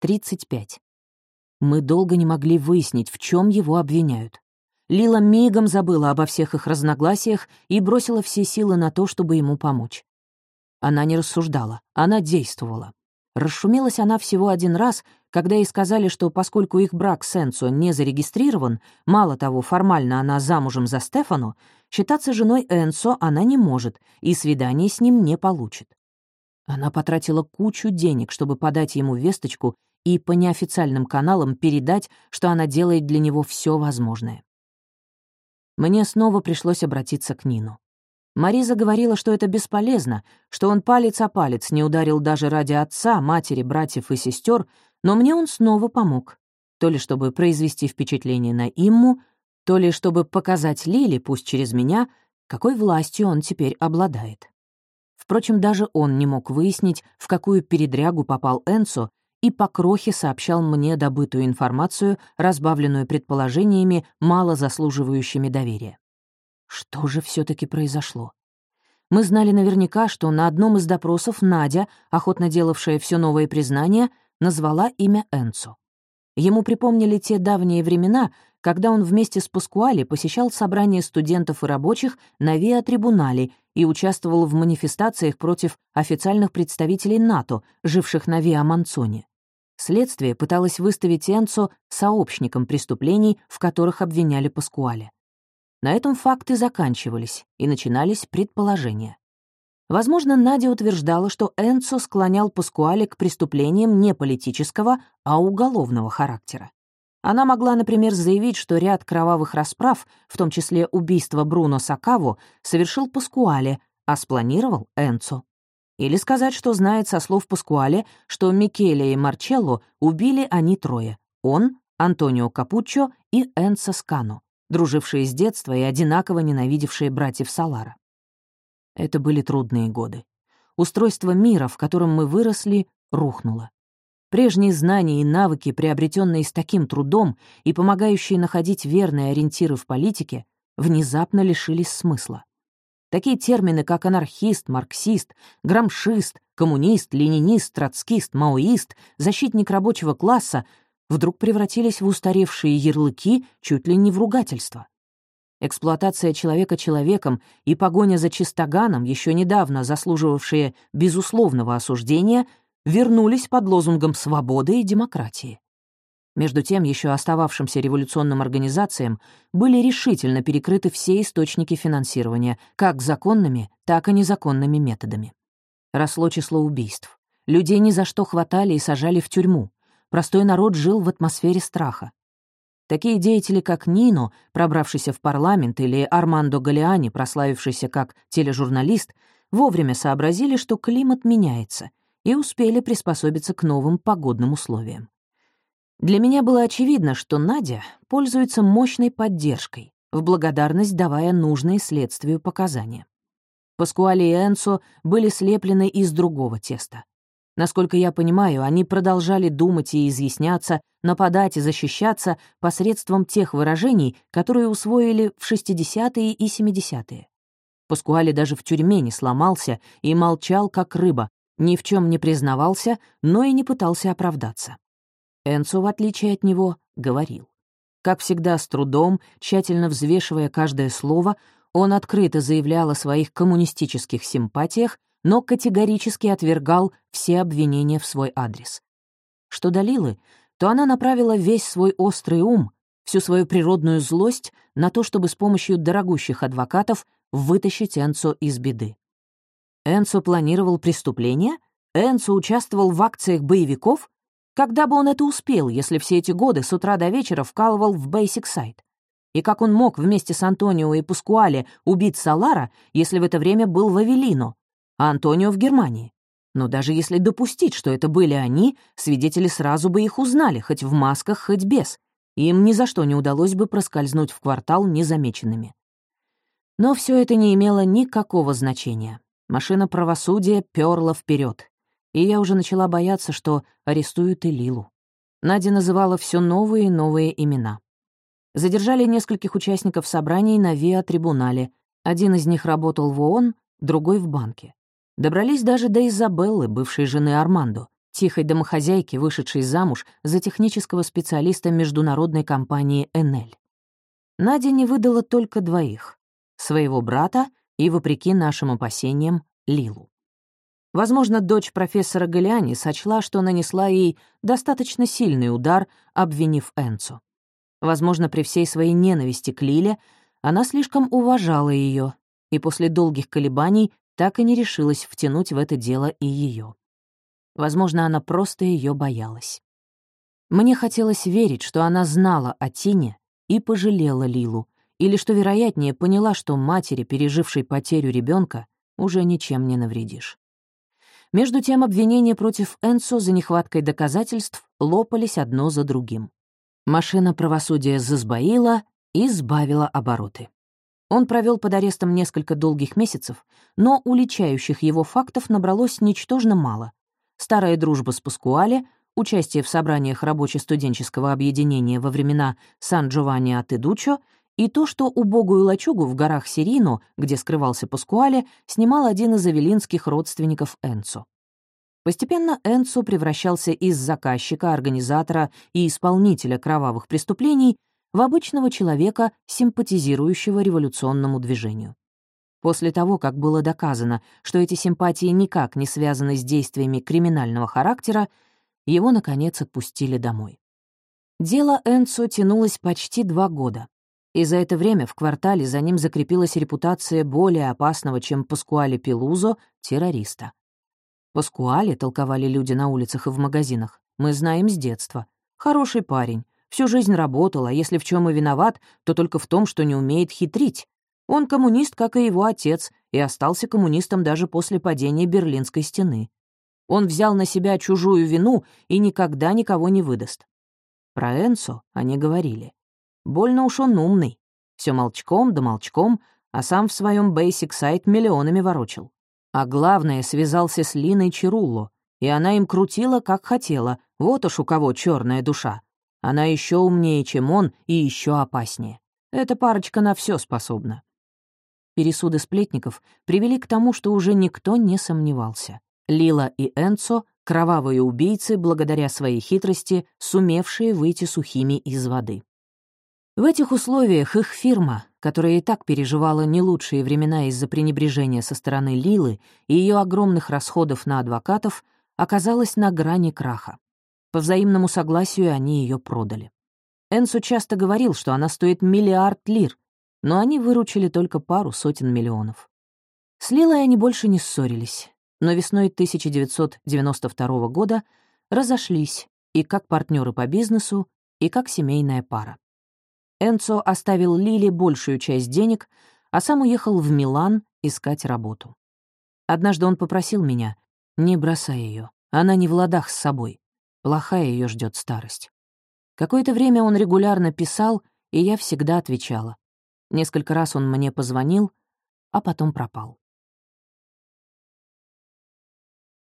35. Мы долго не могли выяснить, в чем его обвиняют. Лила мигом забыла обо всех их разногласиях и бросила все силы на то, чтобы ему помочь. Она не рассуждала, она действовала. Расшумелась она всего один раз, когда ей сказали, что поскольку их брак с Энцо не зарегистрирован, мало того, формально она замужем за Стефану, считаться женой Энцо она не может и свидание с ним не получит. Она потратила кучу денег, чтобы подать ему весточку и по неофициальным каналам передать, что она делает для него все возможное. Мне снова пришлось обратиться к Нину. Мариза говорила, что это бесполезно, что он палец о палец не ударил даже ради отца, матери, братьев и сестер, но мне он снова помог. То ли чтобы произвести впечатление на Имму, то ли чтобы показать Лили, пусть через меня, какой властью он теперь обладает. Впрочем, даже он не мог выяснить, в какую передрягу попал Энцо, и по крохе сообщал мне добытую информацию, разбавленную предположениями, мало заслуживающими доверия. Что же все таки произошло? Мы знали наверняка, что на одном из допросов Надя, охотно делавшая все новые признания, назвала имя Энцо. Ему припомнили те давние времена, когда он вместе с Паскуали посещал собрания студентов и рабочих на Виа-трибунале и участвовал в манифестациях против официальных представителей НАТО, живших на Виа-Манцоне. Следствие пыталось выставить Энцо сообщником преступлений, в которых обвиняли Паскуале. На этом факты заканчивались, и начинались предположения. Возможно, Надя утверждала, что Энцо склонял Паскуале к преступлениям не политического, а уголовного характера. Она могла, например, заявить, что ряд кровавых расправ, в том числе убийство Бруно Сакаву, совершил Паскуале, а спланировал Энцо. Или сказать, что знает со слов Паскуале, что Микеле и Марчелло убили они трое — он, Антонио Капуччо и Энцо Скано дружившие с детства и одинаково ненавидевшие братьев Салара. Это были трудные годы. Устройство мира, в котором мы выросли, рухнуло. Прежние знания и навыки, приобретенные с таким трудом и помогающие находить верные ориентиры в политике, внезапно лишились смысла. Такие термины, как анархист, марксист, грамшист, коммунист, ленинист, троцкист, маоист, защитник рабочего класса вдруг превратились в устаревшие ярлыки чуть ли не в ругательство. Эксплуатация человека человеком и погоня за чистоганом, еще недавно заслуживавшие безусловного осуждения, вернулись под лозунгом свободы и демократии. Между тем, еще остававшимся революционным организациям были решительно перекрыты все источники финансирования, как законными, так и незаконными методами. Росло число убийств. Людей ни за что хватали и сажали в тюрьму простой народ жил в атмосфере страха. Такие деятели, как Нино, пробравшийся в парламент, или Армандо Галиани, прославившийся как тележурналист, вовремя сообразили, что климат меняется, и успели приспособиться к новым погодным условиям. Для меня было очевидно, что Надя пользуется мощной поддержкой, в благодарность давая нужные следствию показания. Паскуали и Энцо были слеплены из другого теста. Насколько я понимаю, они продолжали думать и изъясняться, нападать и защищаться посредством тех выражений, которые усвоили в 60-е и 70-е. Паскуали даже в тюрьме не сломался и молчал, как рыба, ни в чем не признавался, но и не пытался оправдаться. Энцо, в отличие от него, говорил. Как всегда, с трудом, тщательно взвешивая каждое слово, он открыто заявлял о своих коммунистических симпатиях но категорически отвергал все обвинения в свой адрес. Что до Лилы, то она направила весь свой острый ум, всю свою природную злость на то, чтобы с помощью дорогущих адвокатов вытащить Энцо из беды. Энцо планировал преступление? Энцо участвовал в акциях боевиков? Когда бы он это успел, если все эти годы с утра до вечера вкалывал в Basic Site? И как он мог вместе с Антонио и Пускуале убить Салара, если в это время был в Авелино, а Антонио в Германии. Но даже если допустить, что это были они, свидетели сразу бы их узнали, хоть в масках, хоть без. Им ни за что не удалось бы проскользнуть в квартал незамеченными. Но все это не имело никакого значения. Машина правосудия перла вперед, и я уже начала бояться, что арестуют и Лилу. Надя называла все новые и новые имена. Задержали нескольких участников собраний на ВИА-трибунале. Один из них работал в ООН, другой — в банке. Добрались даже до Изабеллы, бывшей жены Армандо. тихой домохозяйки, вышедшей замуж за технического специалиста международной компании «Энель». Надя не выдала только двоих — своего брата и, вопреки нашим опасениям, Лилу. Возможно, дочь профессора Галиани сочла, что нанесла ей достаточно сильный удар, обвинив Энцу. Возможно, при всей своей ненависти к Лиле она слишком уважала ее и после долгих колебаний так и не решилась втянуть в это дело и ее. Возможно, она просто ее боялась. Мне хотелось верить, что она знала о Тине и пожалела Лилу, или, что вероятнее, поняла, что матери, пережившей потерю ребенка, уже ничем не навредишь. Между тем обвинения против Энсо за нехваткой доказательств лопались одно за другим. Машина правосудия засбоила и сбавила обороты. Он провел под арестом несколько долгих месяцев, но уличающих его фактов набралось ничтожно мало. Старая дружба с Паскуале, участие в собраниях рабоче-студенческого объединения во времена Сан-Джованни Атедучо и то, что убогую лачугу в горах Сирино, где скрывался Паскуале, снимал один из авелинских родственников Энцо. Постепенно Энцо превращался из заказчика, организатора и исполнителя кровавых преступлений в обычного человека, симпатизирующего революционному движению. После того, как было доказано, что эти симпатии никак не связаны с действиями криминального характера, его, наконец, отпустили домой. Дело Энцо тянулось почти два года и за это время в квартале за ним закрепилась репутация более опасного, чем Паскуале Пелузо, террориста. Паскуале, толковали люди на улицах и в магазинах, мы знаем с детства. Хороший парень, всю жизнь работал, а если в чем и виноват, то только в том, что не умеет хитрить. Он коммунист, как и его отец, и остался коммунистом даже после падения Берлинской стены. Он взял на себя чужую вину и никогда никого не выдаст. Про Энсо они говорили. Больно уж он умный. Все молчком да молчком, а сам в своем Basic сайт миллионами ворочил. А главное, связался с Линой Чирулло, и она им крутила, как хотела. Вот уж у кого черная душа. Она еще умнее, чем он, и еще опаснее. Эта парочка на все способна. Пересуды сплетников привели к тому, что уже никто не сомневался. Лила и Энцо — кровавые убийцы, благодаря своей хитрости, сумевшие выйти сухими из воды. В этих условиях их фирма, которая и так переживала не лучшие времена из-за пренебрежения со стороны Лилы и ее огромных расходов на адвокатов, оказалась на грани краха. По взаимному согласию они ее продали. Энсу часто говорил, что она стоит миллиард лир, но они выручили только пару сотен миллионов. С Лилой они больше не ссорились, но весной 1992 года разошлись и как партнеры по бизнесу, и как семейная пара. Энцо оставил Лиле большую часть денег, а сам уехал в Милан искать работу. Однажды он попросил меня, не бросай ее, она не в ладах с собой, плохая ее ждет старость. Какое-то время он регулярно писал, и я всегда отвечала. Несколько раз он мне позвонил, а потом пропал.